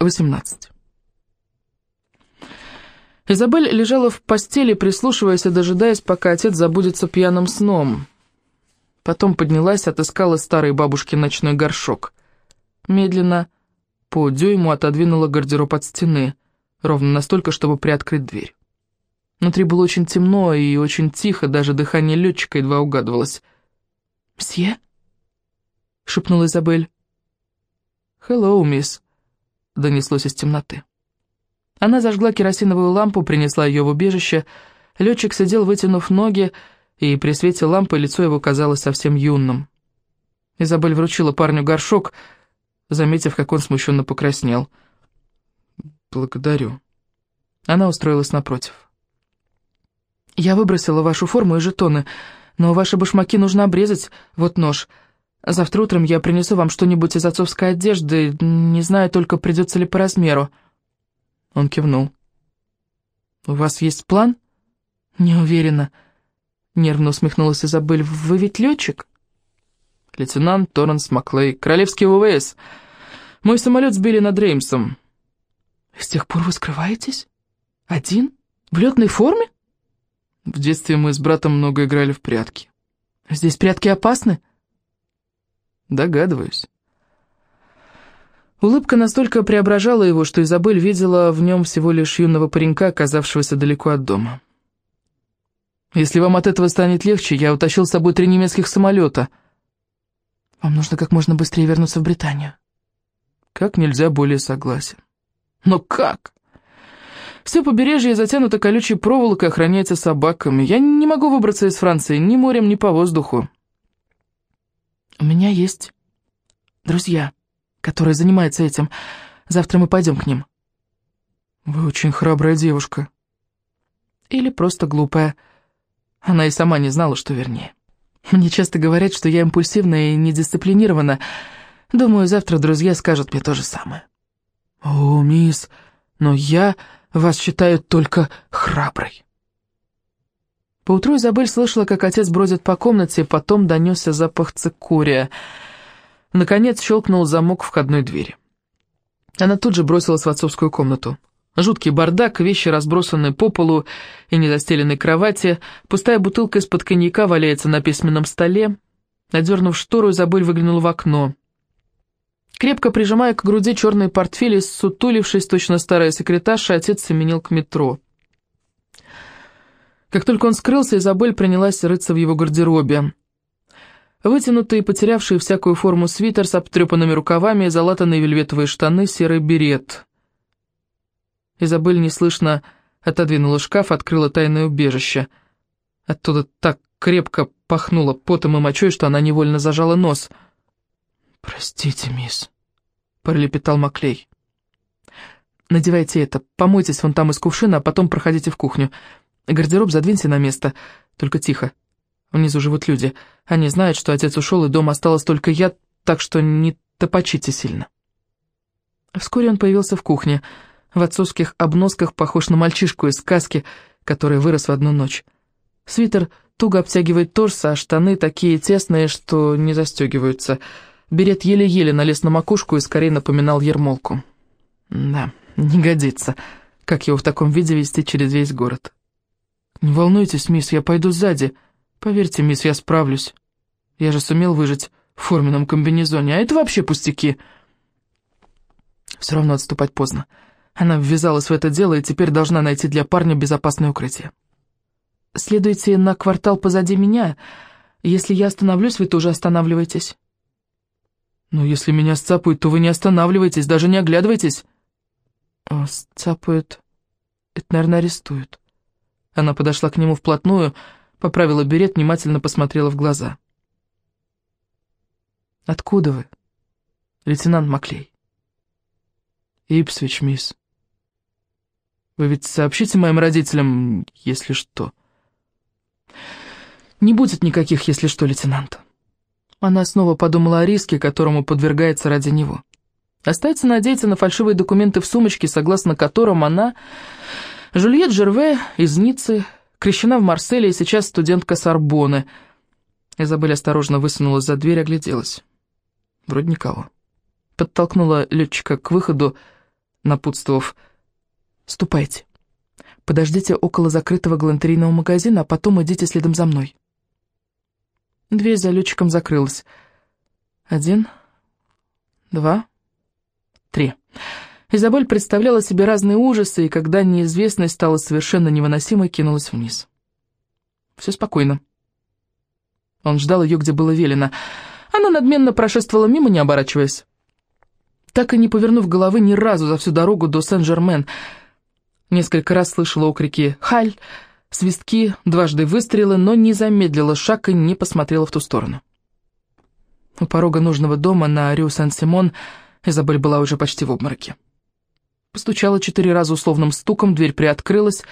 18. Изабель лежала в постели, прислушиваясь и дожидаясь, пока отец забудется пьяным сном. Потом поднялась, отыскала старый бабушкин ночной горшок. Медленно, по дюйму, отодвинула гардероб от стены, ровно настолько, чтобы приоткрыть дверь. Внутри было очень темно и очень тихо, даже дыхание летчика едва угадывалось. «Мсье?» — шепнула Изабель. «Хеллоу, мисс», — донеслось из темноты. Она зажгла керосиновую лампу, принесла ее в убежище. Летчик сидел, вытянув ноги, и при свете лампы лицо его казалось совсем юным. Изабель вручила парню горшок, заметив, как он смущенно покраснел. «Благодарю». Она устроилась напротив. «Я выбросила вашу форму и жетоны, но ваши башмаки нужно обрезать, вот нож. Завтра утром я принесу вам что-нибудь из отцовской одежды, не знаю только, придется ли по размеру». Он кивнул. «У вас есть план?» «Не уверена», — нервно усмехнулась Изабель. «Вы ведь летчик?» «Лейтенант Торренс Маклей, Королевский ВВС. Мой самолет сбили над Реймсом». «С тех пор вы скрываетесь? Один? В летной форме?» В детстве мы с братом много играли в прятки. «Здесь прятки опасны?» «Догадываюсь». Улыбка настолько преображала его, что Изабель видела в нем всего лишь юного паренька, оказавшегося далеко от дома. «Если вам от этого станет легче, я утащил с собой три немецких самолета». «Вам нужно как можно быстрее вернуться в Британию». «Как нельзя более согласен». «Но как?» «Все побережье затянуто колючей проволокой, охраняется собаками. Я не могу выбраться из Франции ни морем, ни по воздуху». «У меня есть друзья» который занимается этим. Завтра мы пойдем к ним». «Вы очень храбрая девушка». Или просто глупая. Она и сама не знала, что вернее. Мне часто говорят, что я импульсивна и недисциплинирована. Думаю, завтра друзья скажут мне то же самое. «О, мисс, но я вас считаю только храброй». Поутру Изабель слышала, как отец бродит по комнате, потом донесся запах цикория — Наконец щелкнул замок входной двери. Она тут же бросилась в отцовскую комнату. Жуткий бардак, вещи разбросаны по полу и недостеленной кровати, пустая бутылка из-под коньяка валяется на письменном столе. Надернув штору, Изабель выглянула в окно. Крепко прижимая к груди черные портфели, сутулившись, точно старая секретарша, отец семенил к метро. Как только он скрылся, Изабель принялась рыться в его гардеробе. Вытянутый, потерявший всякую форму свитер с обтрепанными рукавами, залатанные вельветовые штаны, серый берет. Изабель неслышно отодвинула шкаф, открыла тайное убежище. Оттуда так крепко пахнуло потом и мочой, что она невольно зажала нос. «Простите, мисс», — пролепетал Маклей. «Надевайте это, помойтесь вон там из кувшина, а потом проходите в кухню. Гардероб задвиньте на место, только тихо, Внизу живут люди. Они знают, что отец ушел, и дома осталась только я, так что не топочите сильно. Вскоре он появился в кухне, в отцовских обносках, похож на мальчишку из сказки, который вырос в одну ночь. Свитер туго обтягивает торс, а штаны такие тесные, что не застегиваются. Берет еле-еле налез на макушку и скорее напоминал ермолку. Да, не годится, как его в таком виде вести через весь город. «Не волнуйтесь, мисс, я пойду сзади», «Поверьте, мисс, я справлюсь. Я же сумел выжить в форменном комбинезоне, а это вообще пустяки». Все равно отступать поздно. Она ввязалась в это дело и теперь должна найти для парня безопасное укрытие. «Следуйте на квартал позади меня. Если я остановлюсь, вы тоже останавливаетесь». «Но если меня сцапают, то вы не останавливаетесь, даже не оглядывайтесь». «Сцапают. Это, наверное, арестуют». Она подошла к нему вплотную, Поправила берет, внимательно посмотрела в глаза. «Откуда вы, лейтенант Маклей?» «Ипсвич, мисс. Вы ведь сообщите моим родителям, если что». «Не будет никаких «если что», лейтенант». Она снова подумала о риске, которому подвергается ради него. Остается надеяться на фальшивые документы в сумочке, согласно которым она, Жюльет Жерве из Ниццы, Крещена в Марселе и сейчас студентка Сорбоны. Изабель осторожно высунулась за дверь, огляделась. Вроде никого. Подтолкнула летчика к выходу, напутствовав «Ступайте, подождите около закрытого галантерейного магазина, а потом идите следом за мной». Дверь за летчиком закрылась. Один, два, три. Изабель представляла себе разные ужасы, и когда неизвестность стала совершенно невыносимой, кинулась вниз. Все спокойно. Он ждал ее, где было велено. Она надменно прошествовала мимо, не оборачиваясь. Так и не повернув головы ни разу за всю дорогу до Сен-Жермен. Несколько раз слышала окрики «Халь!», свистки, дважды выстрелы, но не замедлила шаг и не посмотрела в ту сторону. У порога нужного дома на Рю Сан-Симон Изабель была уже почти в обмороке. Постучала четыре раза условным стуком, дверь приоткрылась.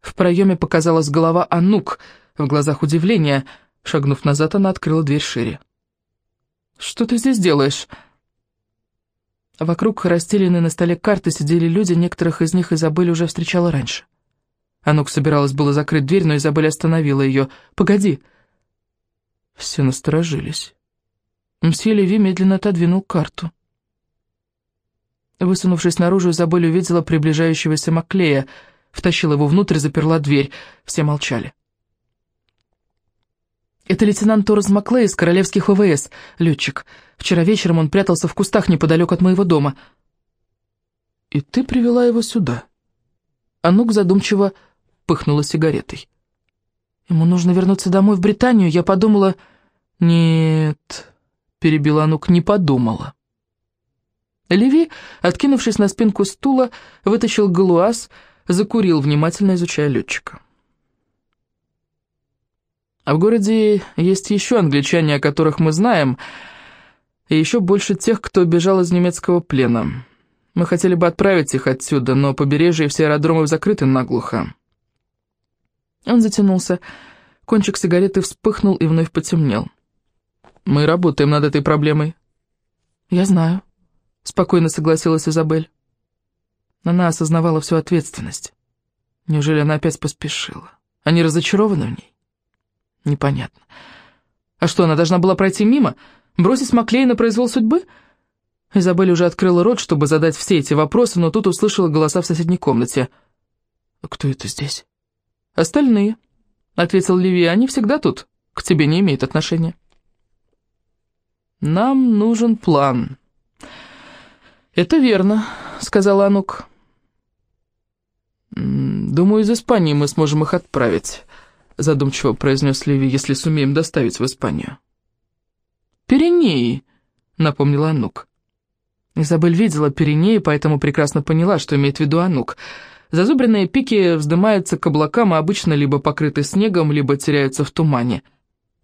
В проеме показалась голова Анук, в глазах удивления. Шагнув назад, она открыла дверь шире. «Что ты здесь делаешь?» Вокруг расстеленные на столе карты сидели люди, некоторых из них Изабель уже встречала раньше. Анук собиралась было закрыть дверь, но Изабель остановила ее. «Погоди!» Все насторожились. Мсье Леви медленно отодвинул карту. Высунувшись наружу, Изабель увидела приближающегося Маклея, втащила его внутрь, заперла дверь. Все молчали. «Это лейтенант Торрес Маклей из королевских ВВС, летчик. Вчера вечером он прятался в кустах неподалеку от моего дома». «И ты привела его сюда?» Анук задумчиво пыхнула сигаретой. «Ему нужно вернуться домой в Британию. Я подумала...» «Нет...» — перебила Анук, — «не подумала». Леви, откинувшись на спинку стула, вытащил галуаз, закурил, внимательно изучая летчика. А в городе есть еще англичане, о которых мы знаем, и еще больше тех, кто бежал из немецкого плена. Мы хотели бы отправить их отсюда, но побережье и все аэродромы закрыты наглухо. Он затянулся, кончик сигареты вспыхнул и вновь потемнел. Мы работаем над этой проблемой. Я знаю спокойно согласилась Изабель. Она осознавала всю ответственность. Неужели она опять поспешила? Они разочарованы в ней? Непонятно. А что, она должна была пройти мимо? Бросить Маклей на произвол судьбы? Изабель уже открыла рот, чтобы задать все эти вопросы, но тут услышала голоса в соседней комнате. «Кто это здесь?» «Остальные», — ответил Ливи, — «они всегда тут, к тебе не имеют отношения». «Нам нужен план», «Это верно», — сказала Анук. «Думаю, из Испании мы сможем их отправить», — задумчиво произнес Леви, «если сумеем доставить в Испанию». «Пиренеи», — напомнила Анук. Изабель видела Пиренеи, поэтому прекрасно поняла, что имеет в виду Анук. Зазубренные пики вздымаются к облакам, и обычно либо покрыты снегом, либо теряются в тумане.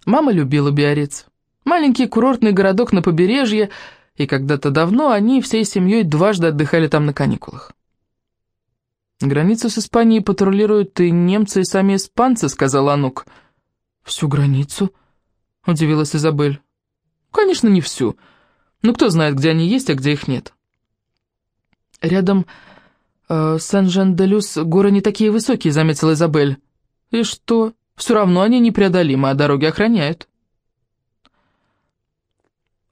Мама любила Биарриц. Маленький курортный городок на побережье — и когда-то давно они всей семьей дважды отдыхали там на каникулах. «Границу с Испанией патрулируют и немцы, и сами испанцы», — сказал Анук. «Всю границу?» — удивилась Изабель. «Конечно, не всю. Но кто знает, где они есть, а где их нет». «Рядом э, Сен-Жан-де-Люс горы не такие высокие», — заметила Изабель. «И что? Все равно они непреодолимы, а дороги охраняют».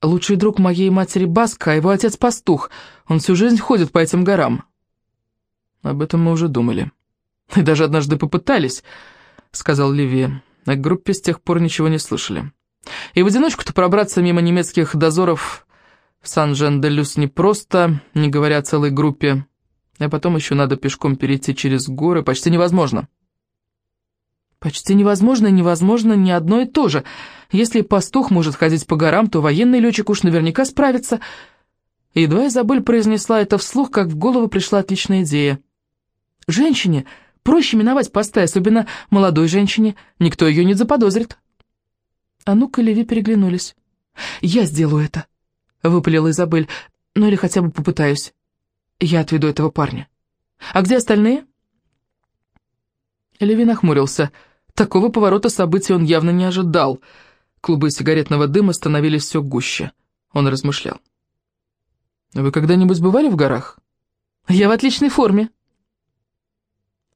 Лучший друг моей матери Баска, а его отец пастух. Он всю жизнь ходит по этим горам. Об этом мы уже думали. И даже однажды попытались, сказал Ливи. О группе с тех пор ничего не слышали. И в одиночку-то пробраться мимо немецких дозоров в Сан-Жен-де-Люс не просто, не говоря о целой группе. А потом еще надо пешком перейти через горы, почти невозможно. Почти невозможно невозможно не одно и то же. Если пастух может ходить по горам, то военный летчик уж наверняка справится. Едва Изабель произнесла это вслух, как в голову пришла отличная идея. Женщине проще миновать посты, особенно молодой женщине. Никто ее не заподозрит. А ну-ка, Леви переглянулись. «Я сделаю это», — выпалила Изабель. «Ну или хотя бы попытаюсь. Я отведу этого парня. А где остальные?» Леви нахмурился. Такого поворота событий он явно не ожидал. Клубы сигаретного дыма становились все гуще. Он размышлял. «Вы когда-нибудь бывали в горах?» «Я в отличной форме».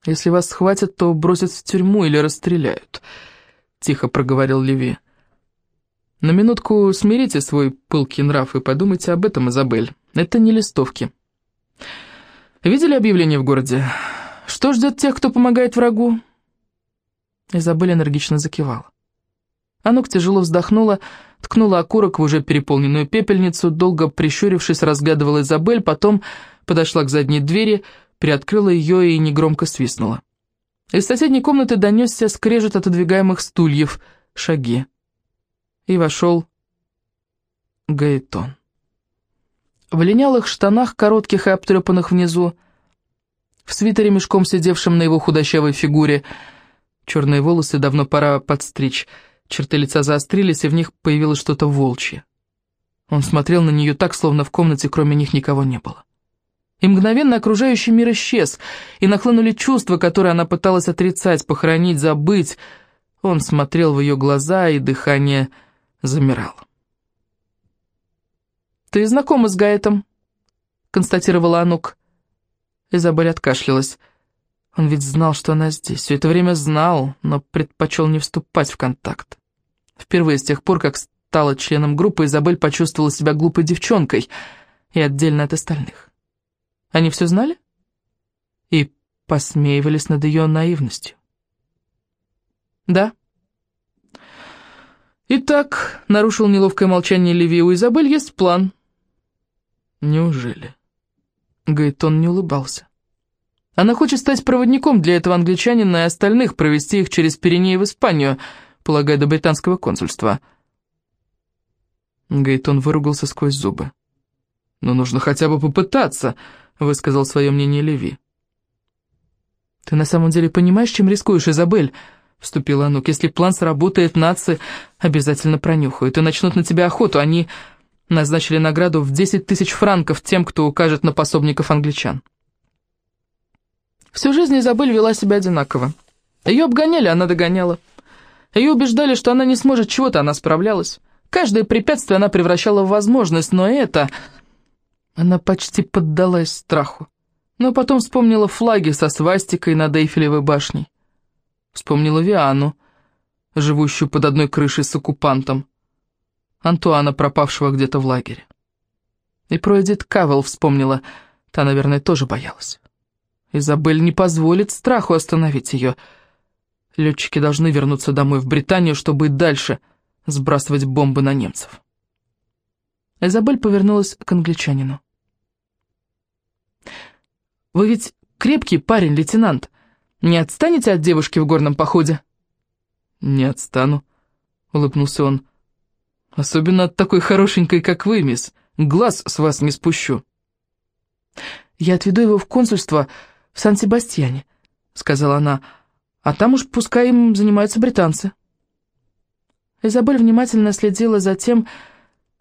«Если вас схватят, то бросят в тюрьму или расстреляют», — тихо проговорил Леви. «На минутку смирите свой пылкий нрав и подумайте об этом, Изабель. Это не листовки». «Видели объявление в городе? Что ждет тех, кто помогает врагу?» Изабель энергично закивала. Анук тяжело вздохнула, ткнула окурок в уже переполненную пепельницу, долго прищурившись, разглядывала Изабель, потом подошла к задней двери, приоткрыла ее и негромко свистнула. Из соседней комнаты донесся скрежет отодвигаемых стульев, шаги. И вошел Гаэтон. В линялых штанах, коротких и обтрепанных внизу, в свитере мешком сидевшем на его худощавой фигуре, черные волосы давно пора подстричь, черты лица заострились, и в них появилось что-то волчье. Он смотрел на нее так, словно в комнате кроме них никого не было. И мгновенно окружающий мир исчез, и нахлынули чувства, которые она пыталась отрицать, похоронить, забыть. Он смотрел в ее глаза, и дыхание замирало. «Ты знакома с Гаэтом?» — констатировала Анук. Изабель откашлялась. Он ведь знал, что она здесь, все это время знал, но предпочел не вступать в контакт. Впервые с тех пор, как стала членом группы, Изабель почувствовала себя глупой девчонкой и отдельно от остальных. Они все знали? И посмеивались над ее наивностью. Да. Итак, нарушил неловкое молчание Леви, у Изабель есть план. Неужели? Гайтон не улыбался. Она хочет стать проводником для этого англичанина и остальных, провести их через Пиренеи в Испанию, полагая, до британского консульства. Гейтон выругался сквозь зубы. «Но нужно хотя бы попытаться», — высказал свое мнение Леви. «Ты на самом деле понимаешь, чем рискуешь, Изабель?» — вступила Анук. «Если план сработает, нации обязательно пронюхают и начнут на тебя охоту. Они назначили награду в 10 тысяч франков тем, кто укажет на пособников англичан». Всю жизнь Изабель вела себя одинаково. Ее обгоняли, она догоняла. Ее убеждали, что она не сможет чего-то, она справлялась. Каждое препятствие она превращала в возможность, но это... Она почти поддалась страху. Но потом вспомнила флаги со свастикой над Эйфелевой башней. Вспомнила Виану, живущую под одной крышей с оккупантом. Антуана, пропавшего где-то в лагере. И про Эдит Кавел вспомнила, та, наверное, тоже боялась. Изабель не позволит страху остановить ее. Летчики должны вернуться домой в Британию, чтобы и дальше сбрасывать бомбы на немцев. Изабель повернулась к англичанину. «Вы ведь крепкий парень, лейтенант. Не отстанете от девушки в горном походе?» «Не отстану», — улыбнулся он. «Особенно от такой хорошенькой, как вы, мисс. Глаз с вас не спущу». «Я отведу его в консульство», в Сан-Себастьяне», — сказала она, — «а там уж пускай им занимаются британцы». Изабель внимательно следила за тем,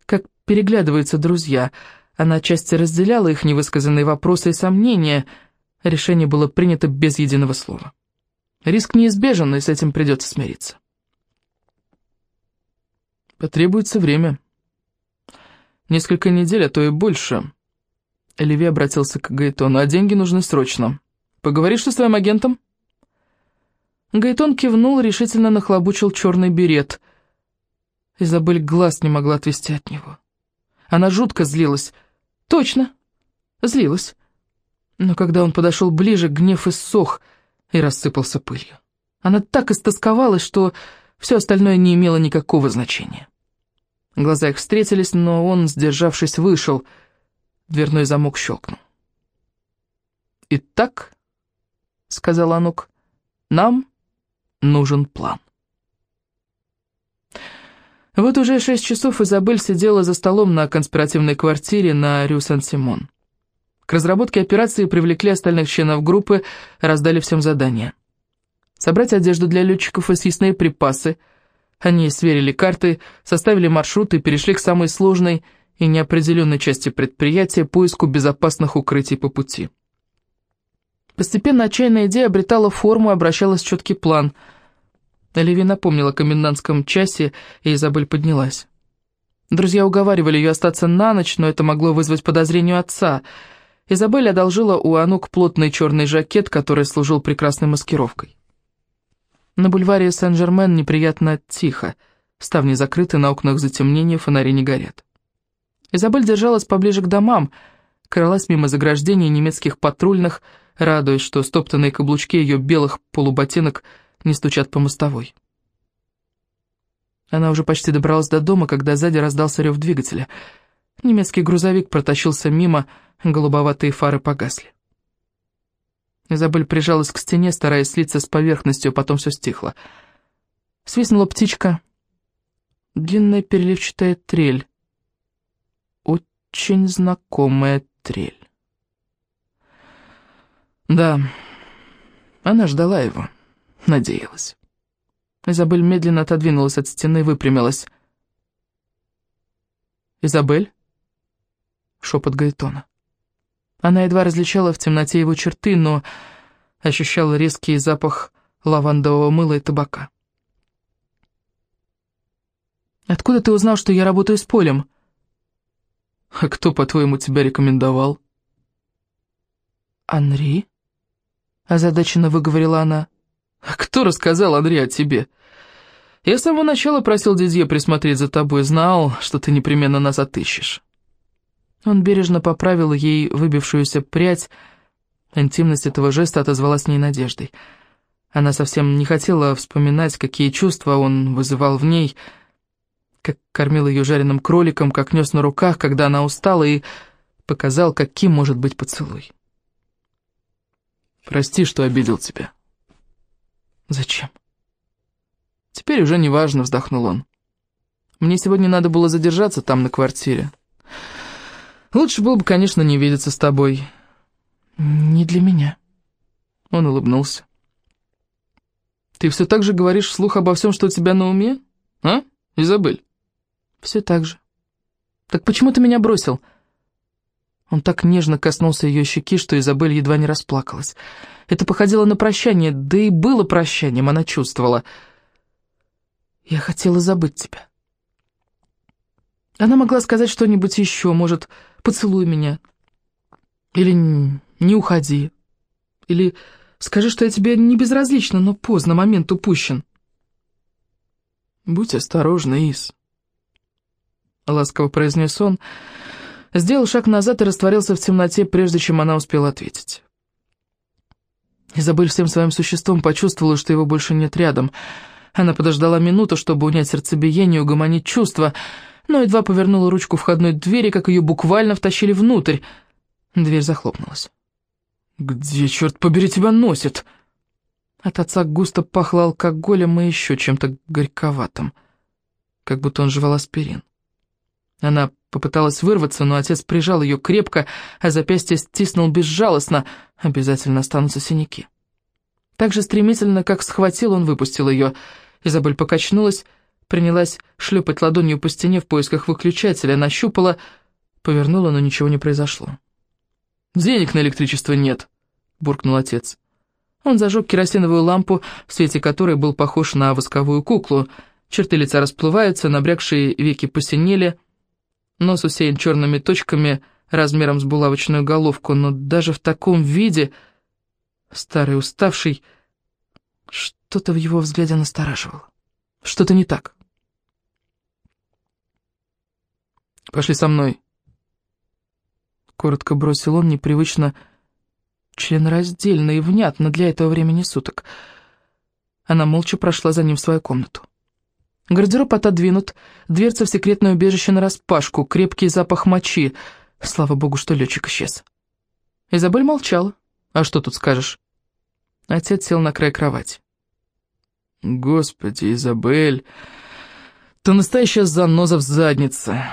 как переглядываются друзья. Она отчасти разделяла их невысказанные вопросы и сомнения. Решение было принято без единого слова. Риск неизбежен, и с этим придется смириться. Потребуется время. Несколько недель, а то и больше. Оливия обратился к Гайтону, а деньги нужны срочно. Поговоришь с твоим агентом?» Гайтон кивнул, решительно нахлобучил черный берет. Изабель глаз не могла отвести от него. Она жутко злилась. Точно, злилась. Но когда он подошел ближе, гнев иссох и рассыпался пылью. Она так истосковалась, что все остальное не имело никакого значения. Глаза их встретились, но он, сдержавшись, вышел. Дверной замок щелкнул. «Итак», — сказал Анук. «Нам нужен план». Вот уже шесть часов Изабель сидела за столом на конспиративной квартире на Рю Сан-Симон. К разработке операции привлекли остальных членов группы, раздали всем задания. Собрать одежду для летчиков и съестные припасы. Они сверили карты, составили маршрут и перешли к самой сложной и неопределенной части предприятия поиску безопасных укрытий по пути. Постепенно отчаянная идея обретала форму и обращалась в четкий план. Оливия напомнила о комендантском часе, и Изабель поднялась. Друзья уговаривали ее остаться на ночь, но это могло вызвать подозрение отца. Изабель одолжила у Анук плотный черный жакет, который служил прекрасной маскировкой. На бульваре Сен-Жермен неприятно тихо. Ставни закрыты, на окнах затемнение, фонари не горят. Изабель держалась поближе к домам, кралась мимо заграждений немецких патрульных, радуясь, что стоптанные каблучки ее белых полуботинок не стучат по мостовой. Она уже почти добралась до дома, когда сзади раздался рев двигателя. Немецкий грузовик протащился мимо, голубоватые фары погасли. Изабель прижалась к стене, стараясь слиться с поверхностью, потом все стихло. Свистнула птичка. Длинная переливчатая трель. Очень знакомая трель. Да, она ждала его, надеялась. Изабель медленно отодвинулась от стены и выпрямилась. «Изабель?» — шепот Гаэтона. Она едва различала в темноте его черты, но ощущала резкий запах лавандового мыла и табака. «Откуда ты узнал, что я работаю с Полем?» «А кто, по-твоему, тебя рекомендовал?» «Анри?» — озадаченно выговорила она. «А кто рассказал, Анри, о тебе? Я с самого начала просил Дидье присмотреть за тобой, знал, что ты непременно нас отыщешь». Он бережно поправил ей выбившуюся прядь. Интимность этого жеста отозвалась с ней надеждой. Она совсем не хотела вспоминать, какие чувства он вызывал в ней, как кормил ее жареным кроликом, как нес на руках, когда она устала, и показал, каким может быть поцелуй. «Прости, что обидел тебя». «Зачем?» «Теперь уже неважно», — вздохнул он. «Мне сегодня надо было задержаться там, на квартире. Лучше было бы, конечно, не видеться с тобой». «Не для меня». Он улыбнулся. «Ты все так же говоришь вслух обо всем, что у тебя на уме? А, Изабель?» «Все так же». «Так почему ты меня бросил?» Он так нежно коснулся ее щеки, что Изабель едва не расплакалась. Это походило на прощание, да и было прощанием, она чувствовала. «Я хотела забыть тебя». Она могла сказать что-нибудь еще, может, «поцелуй меня», или «не уходи», или «скажи, что я тебе не безразлична, но поздно, момент упущен». «Будь осторожна, Ис», — ласково произнес он, — Сделал шаг назад и растворился в темноте, прежде чем она успела ответить. Изабель всем своим существом почувствовала, что его больше нет рядом. Она подождала минуту, чтобы унять сердцебиение и угомонить чувства, но едва повернула ручку входной двери, как ее буквально втащили внутрь. Дверь захлопнулась. «Где, черт побери, тебя носит?» От отца густо пахло алкоголем и еще чем-то горьковатым, как будто он жевал аспирин. Она попыталась вырваться, но отец прижал ее крепко, а запястье стиснул безжалостно. Обязательно останутся синяки. Так же стремительно, как схватил, он выпустил ее. Изабель покачнулась, принялась шлепать ладонью по стене в поисках выключателя, нащупала, повернула, но ничего не произошло. «Денег на электричество нет», — буркнул отец. Он зажег керосиновую лампу, в свете которой был похож на восковую куклу. Черты лица расплываются, набрякшие веки посинели — Нос усеян черными точками размером с булавочную головку, но даже в таком виде, старый уставший, что-то в его взгляде настораживало. Что-то не так. «Пошли со мной», — коротко бросил он, непривычно членораздельно и внятно для этого времени суток. Она молча прошла за ним в свою комнату. Гардероб отодвинут, дверца в секретное убежище нараспашку, крепкий запах мочи. Слава богу, что летчик исчез. Изабель молчала. А что тут скажешь? Отец сел на край кровати. Господи, Изабель, ты настоящая заноза в заднице.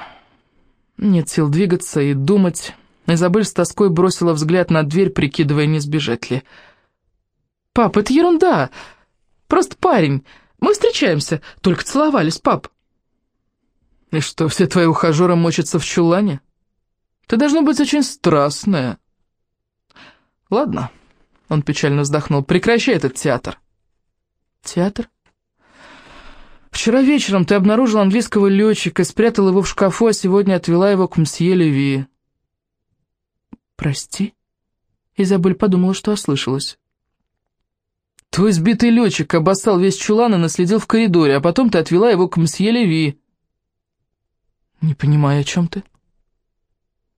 Нет сил двигаться и думать. Изабель с тоской бросила взгляд на дверь, прикидывая, не сбежать ли. «Пап, это ерунда! Просто парень!» Мы встречаемся, только целовались, пап». «И что, все твои ухажеры мочатся в чулане? Ты должна быть очень страстная». «Ладно», — он печально вздохнул, — «прекращай этот театр». «Театр?» «Вчера вечером ты обнаружил английского летчика, спрятал его в шкафу, а сегодня отвела его к мсье Леви». «Прости?» Изабель подумала, что ослышалась. Твой сбитый летчик обоссал весь чулан и наследил в коридоре, а потом ты отвела его к мсье Леви. Не понимаю, о чем ты.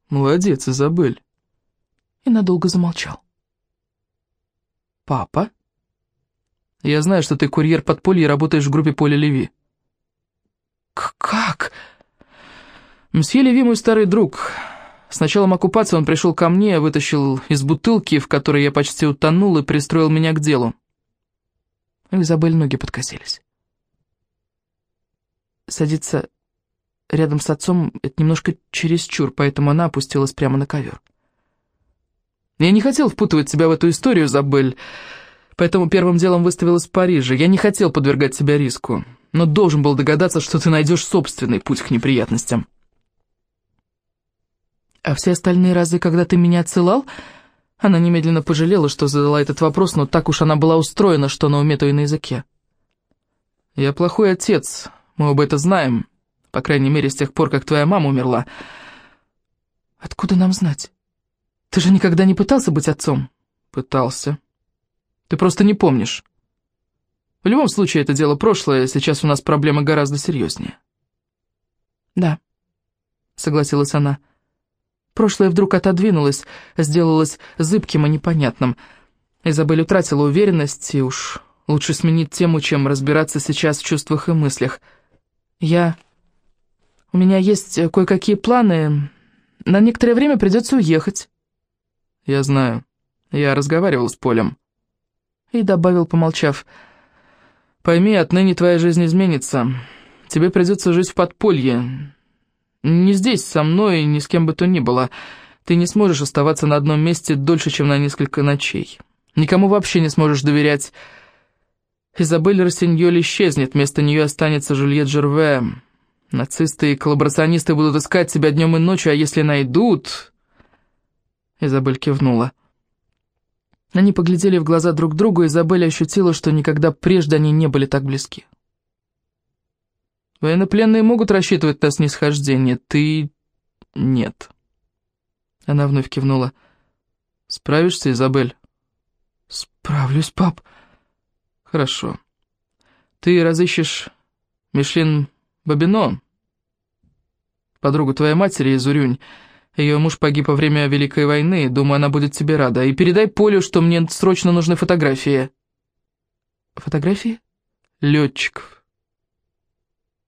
Молодец, Изабель. и надолго замолчал. «Папа?» «Я знаю, что ты курьер подполья и работаешь в группе Поля Леви». «Как?» «Мсье Леви мой старый друг. С началом оккупации он пришел ко мне, вытащил из бутылки, в которой я почти утонул, и пристроил меня к делу». У Изабель ноги подкосились. Садиться рядом с отцом — это немножко чересчур, поэтому она опустилась прямо на ковер. Я не хотел впутывать тебя в эту историю, Забель, поэтому первым делом выставилась в Париже. Я не хотел подвергать себя риску, но должен был догадаться, что ты найдешь собственный путь к неприятностям. А все остальные разы, когда ты меня отсылал... Она немедленно пожалела, что задала этот вопрос, но так уж она была устроена, что на уме то и на языке. «Я плохой отец, мы оба это знаем, по крайней мере, с тех пор, как твоя мама умерла». «Откуда нам знать? Ты же никогда не пытался быть отцом?» «Пытался. Ты просто не помнишь. В любом случае, это дело прошлое, сейчас у нас проблема гораздо серьезнее». «Да», — согласилась она, — Прошлое вдруг отодвинулось, сделалось зыбким и непонятным. Изабель утратила уверенность, и уж лучше сменить тему, чем разбираться сейчас в чувствах и мыслях. «Я... У меня есть кое-какие планы. На некоторое время придется уехать». «Я знаю. Я разговаривал с Полем». И добавил, помолчав. «Пойми, отныне твоя жизнь изменится. Тебе придется жить в подполье. Не здесь, со мной, ни с кем бы то ни было. Ты не сможешь оставаться на одном месте дольше, чем на несколько ночей. Никому вообще не сможешь доверять. Изабель Рассиньоль исчезнет, вместо нее останется Жюльет Жерве. Нацисты и коллаборационисты будут искать тебя днем и ночью, а если найдут...» Изабель кивнула. Они поглядели в глаза друг другу, и Изабель ощутила, что никогда прежде они не были так близки. Военнопленные могут рассчитывать на снисхождение, ты... нет. Она вновь кивнула. Справишься, Изабель? Справлюсь, пап. Хорошо. Ты разыщешь Мишлин Бабино, подругу твоей матери из Урюнь. Ее муж погиб во время Великой войны, думаю, она будет тебе рада. И передай Полю, что мне срочно нужны фотографии. Фотографии? Летчиков.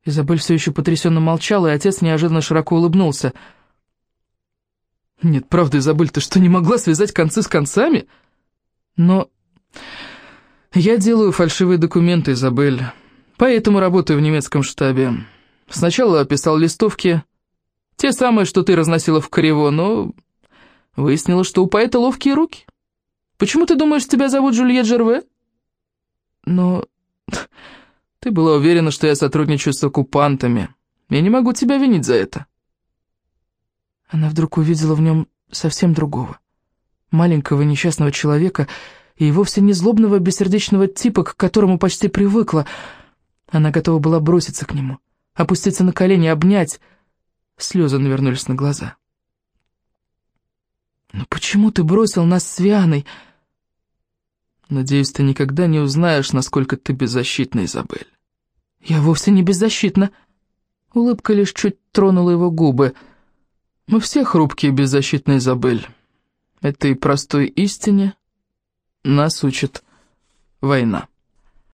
Изабель все еще потрясенно молчала, и отец неожиданно широко улыбнулся. «Нет, правда, Изабель, ты что, не могла связать концы с концами?» «Но я делаю фальшивые документы, Изабель, поэтому работаю в немецком штабе. Сначала писал листовки, те самые, что ты разносила в Криво, но выяснила, что у поэта ловкие руки. Почему ты думаешь, тебя зовут Жюльет Жерве?» «Но ты была уверена, что я сотрудничаю с оккупантами. Я не могу тебя винить за это». Она вдруг увидела в нем совсем другого. Маленького несчастного человека и вовсе не злобного бессердечного типа, к которому почти привыкла. Она готова была броситься к нему, опуститься на колени, обнять. Слезы навернулись на глаза. «Но почему ты бросил нас с Вианой?» «Надеюсь, ты никогда не узнаешь, насколько ты беззащитна, Изабель». «Я вовсе не беззащитна». Улыбка лишь чуть тронула его губы. «Мы все хрупкие и беззащитные, Изабель. Этой простой истине нас учит война».